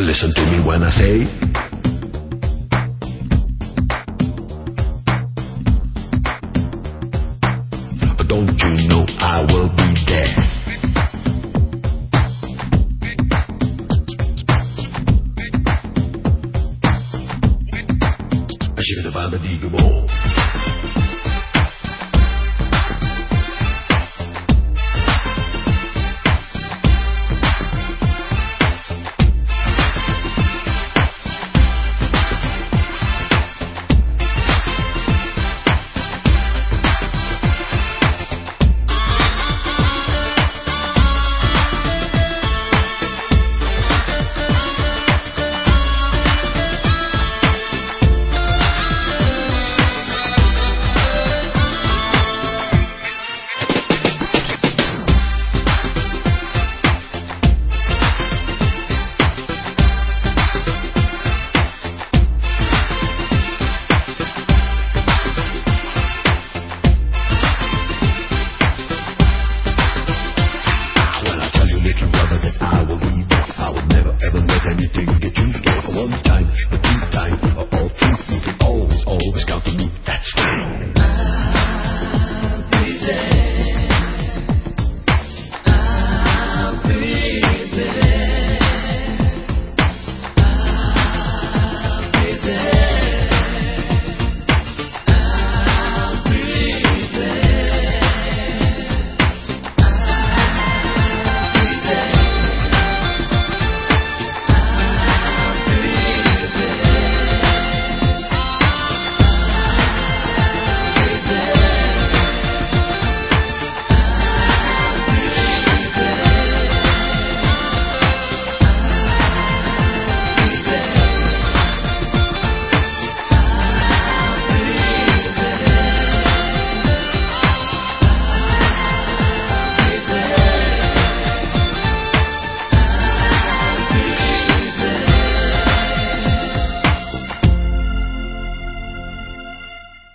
listen to me when I say. Don't you know I will be there? I should have found the ball.